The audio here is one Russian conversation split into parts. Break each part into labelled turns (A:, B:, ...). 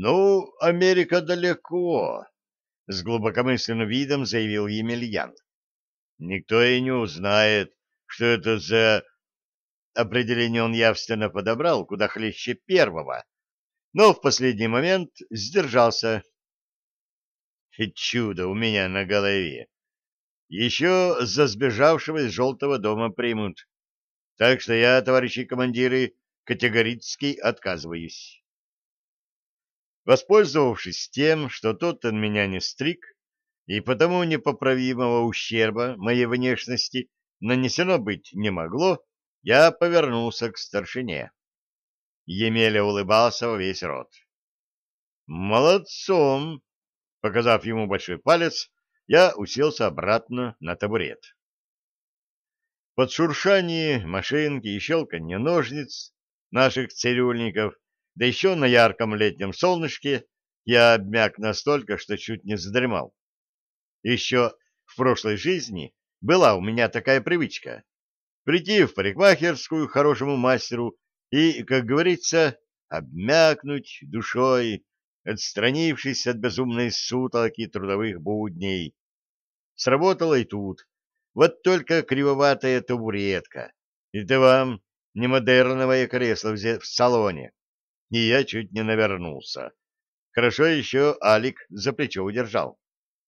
A: Ну, Америка далеко, — с глубокомысленным видом заявил Емельян. Никто и не узнает, что это за... Определение он явственно подобрал, куда хлеще первого, но в последний момент сдержался. И чудо у меня на голове. Еще за сбежавшего из желтого дома примут. Так что я, товарищи командиры, категорически отказываюсь. Воспользовавшись тем, что тот он меня не стриг, и потому непоправимого ущерба моей внешности нанесено быть не могло, я повернулся к старшине. Емеля улыбался во весь рот. «Молодцом!» Показав ему большой палец, я уселся обратно на табурет. Под шуршание машинки и щелканье ножниц наших цирюльников, да еще на ярком летнем солнышке, я обмяк настолько, что чуть не задремал. Еще в прошлой жизни была у меня такая привычка — прийти в парикмахерскую хорошему мастеру и, как говорится, обмякнуть душой, отстранившись от безумной сутолки трудовых будней. Сработало и тут. Вот только кривоватая табуретка. Это вам не модерновое кресло в салоне. И я чуть не навернулся. Хорошо еще Алик за плечо удержал.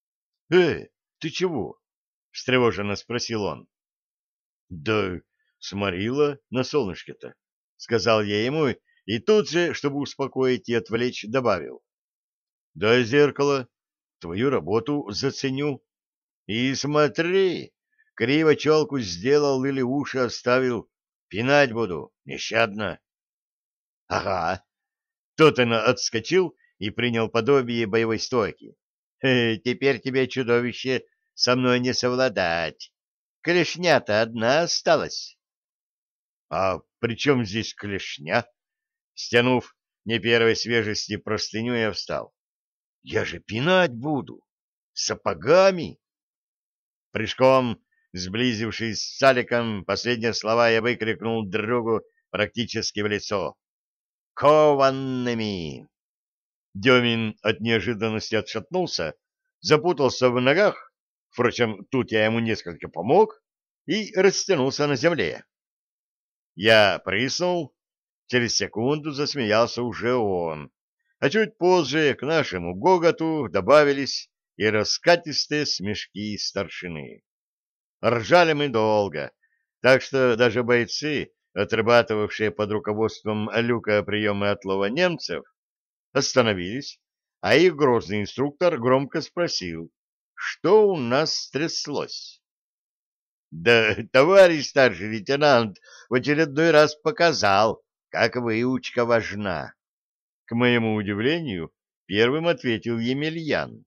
A: — Э, ты чего? — встревоженно спросил он. — Да сморила на солнышке-то, — сказал я ему, и тут же, чтобы успокоить и отвлечь, добавил. — Дай зеркало, твою работу заценю. И смотри, криво челку сделал или уши оставил, пинать буду, нещадно. — Ага. Тот он отскочил и принял подобие боевой стойки. Теперь тебе, чудовище, со мной не совладать. Клешня-то одна осталась. — А при чем здесь клешня? Стянув не первой свежести простыню, я встал. — Я же пинать буду. Сапогами. Прыжком, сблизившись с Саликом, последние слова я выкрикнул другу практически в лицо. «Кованными!» Демин от неожиданности отшатнулся, запутался в ногах, впрочем, тут я ему несколько помог, и растянулся на земле. Я прыснул, через секунду засмеялся уже он, а чуть позже к нашему гоготу добавились и раскатистые смешки старшины. Ржали мы долго, так что даже бойцы, отрабатывавшие под руководством Люка приемы отлова немцев, остановились, а их грозный инструктор громко спросил, что у нас стряслось. Да товарищ старший лейтенант в очередной раз показал, как выучка важна. К моему удивлению, первым ответил Емельян.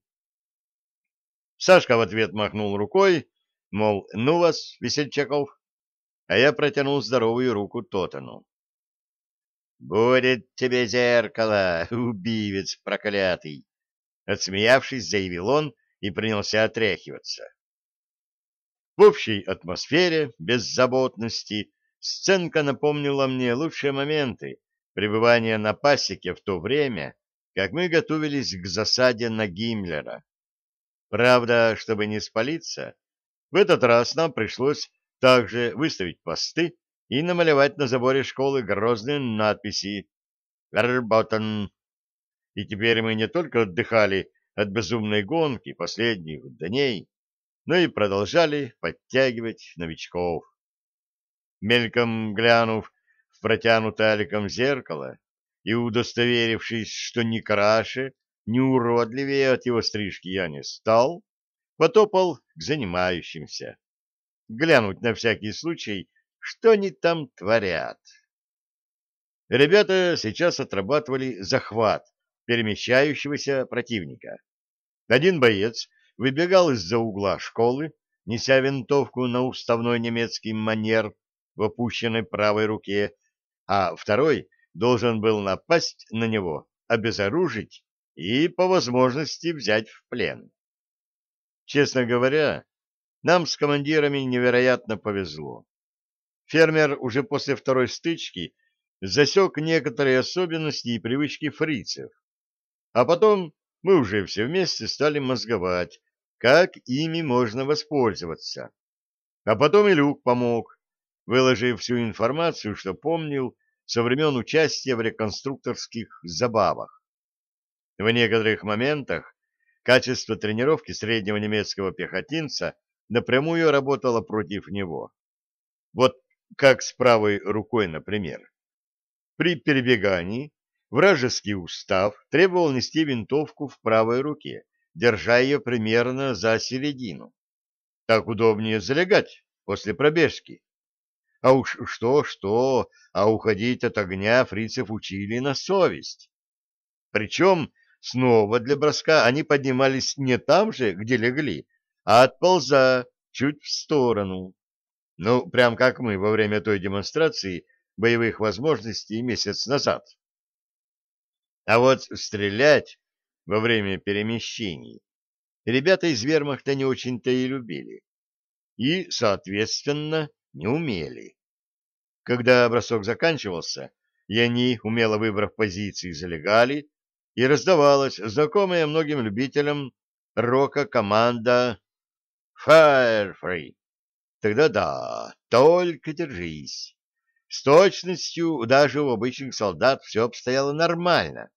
A: Сашка в ответ махнул рукой, мол, ну вас, Весельчаков, а я протянул здоровую руку Тотану. «Будет тебе зеркало, убивец проклятый!» Отсмеявшись, заявил он и принялся отряхиваться. В общей атмосфере беззаботности сценка напомнила мне лучшие моменты пребывания на пасеке в то время, как мы готовились к засаде на Гиммлера. Правда, чтобы не спалиться, в этот раз нам пришлось также выставить посты и намалевать на заборе школы грозные надписи «Верботен». И теперь мы не только отдыхали от безумной гонки последних дней, но и продолжали подтягивать новичков. Мельком глянув в протянутое Аликом зеркало и удостоверившись, что ни краше, ни уродливее от его стрижки я не стал, потопал к занимающимся. Глянуть на всякий случай, что они там творят? Ребята сейчас отрабатывали захват перемещающегося противника. Один боец выбегал из-за угла школы, неся винтовку на уставной немецкий манер в опущенной правой руке, а второй должен был напасть на него, обезоружить и, по возможности, взять в плен. Честно говоря, нам с командирами невероятно повезло. Фермер уже после второй стычки засек некоторые особенности и привычки фрицев. А потом мы уже все вместе стали мозговать, как ими можно воспользоваться. А потом и Люк помог, выложив всю информацию, что помнил со времен участия в реконструкторских забавах. В некоторых моментах качество тренировки среднего немецкого пехотинца напрямую работало против него. Вот как с правой рукой, например. При перебегании вражеский устав требовал нести винтовку в правой руке, держа ее примерно за середину. Так удобнее залегать после пробежки. А уж что-что, а уходить от огня фрицев учили на совесть. Причем снова для броска они поднимались не там же, где легли, а отполза чуть в сторону. Ну, прям как мы во время той демонстрации боевых возможностей месяц назад. А вот стрелять во время перемещений ребята из вермахта не очень-то и любили. И, соответственно, не умели. Когда бросок заканчивался, и они, умело выбрав позиции, залегали, и раздавалась знакомая многим любителям рока команда «Fire Free». Тогда да, только держись. С точностью даже у обычных солдат все обстояло нормально.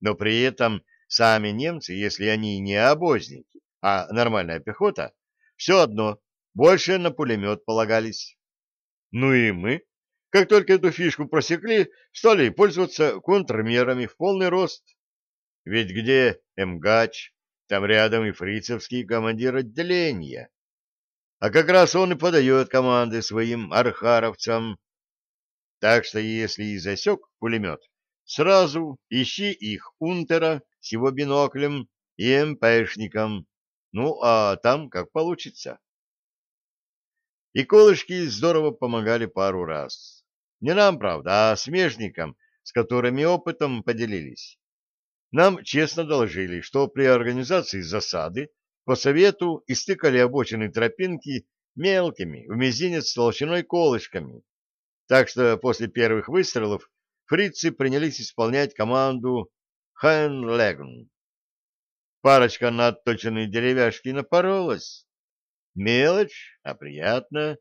A: Но при этом сами немцы, если они не обозники, а нормальная пехота, все одно больше на пулемет полагались. Ну и мы, как только эту фишку просекли, стали пользоваться контрмерами в полный рост. Ведь где МГАЧ, там рядом и фрицевский командир отделения. А как раз он и подает команды своим архаровцам. Так что если и засек пулемет, сразу ищи их унтера с его биноклем и МПшником. Ну, а там как получится. И колышки здорово помогали пару раз. Не нам, правда, а смежникам, с которыми опытом поделились. Нам честно доложили, что при организации засады по совету истыкали обочины тропинки мелкими, в мизинец толщиной колышками. Так что после первых выстрелов фрицы принялись исполнять команду «Хэн Парочка на отточенные деревяшки напоролась. Мелочь, а приятно.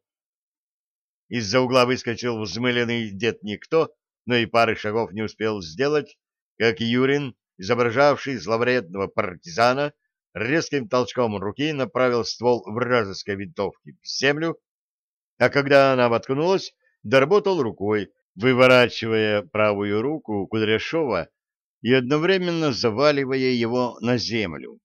A: Из-за угла выскочил взмыленный дед Никто, но и пары шагов не успел сделать, как Юрин, изображавший зловредного партизана, резким толчком руки направил ствол вражеской винтовки в землю, а когда она воткнулась, доработал рукой, выворачивая правую руку Кудряшова и одновременно заваливая его на землю.